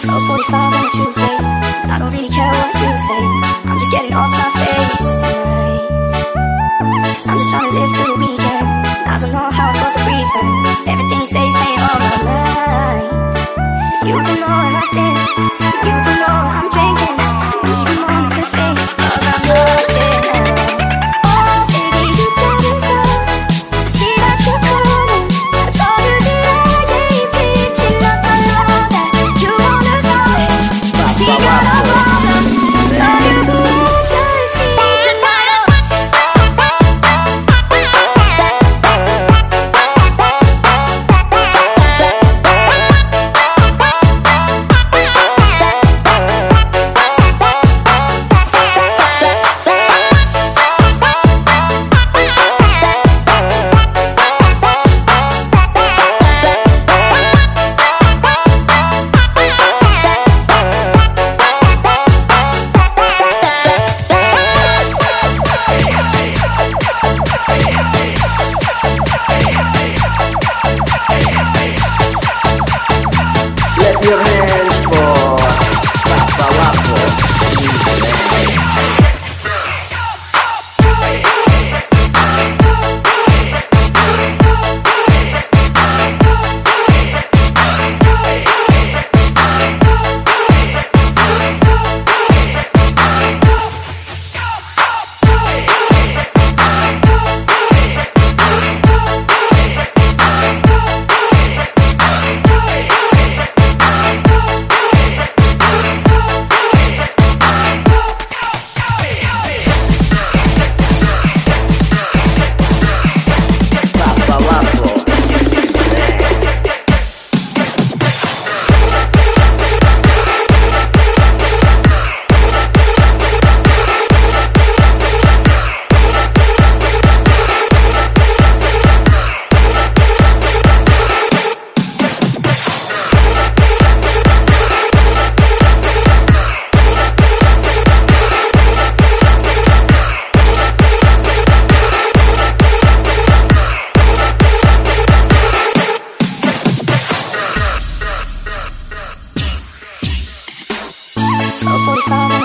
12:45 on a Tuesday. I don't really care what you say. I'm just getting off my face tonight. Cause I'm just trying to live till the weekend. I don't know how I'm supposed to breathe everything you say is playing on my mind. You don't know where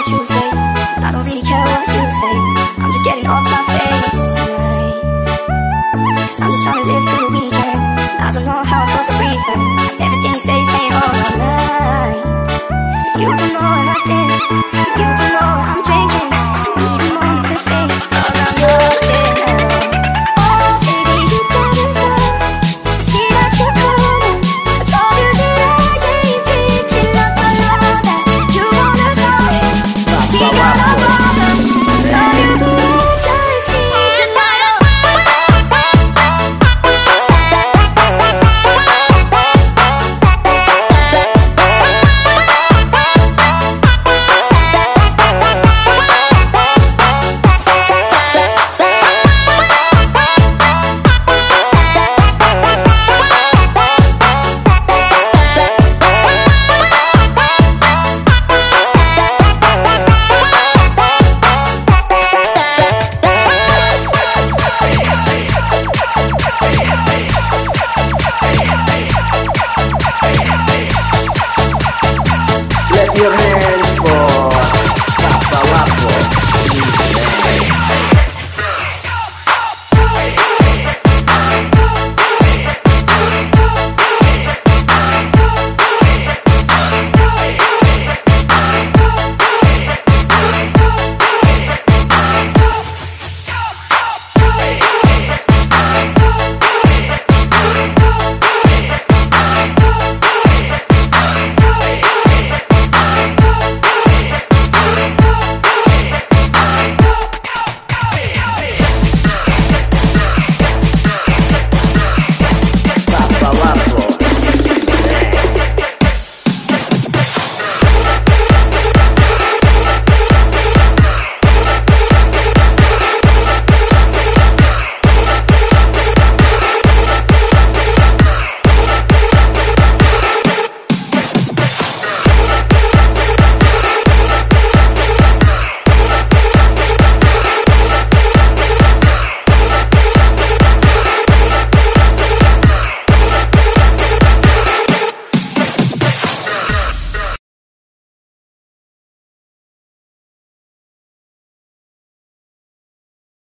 12:45 on a Tuesday. I don't really care what you say. I'm just getting off my face tonight. Cause I'm just trying to live till the weekend. I don't know how I'm supposed to breathe when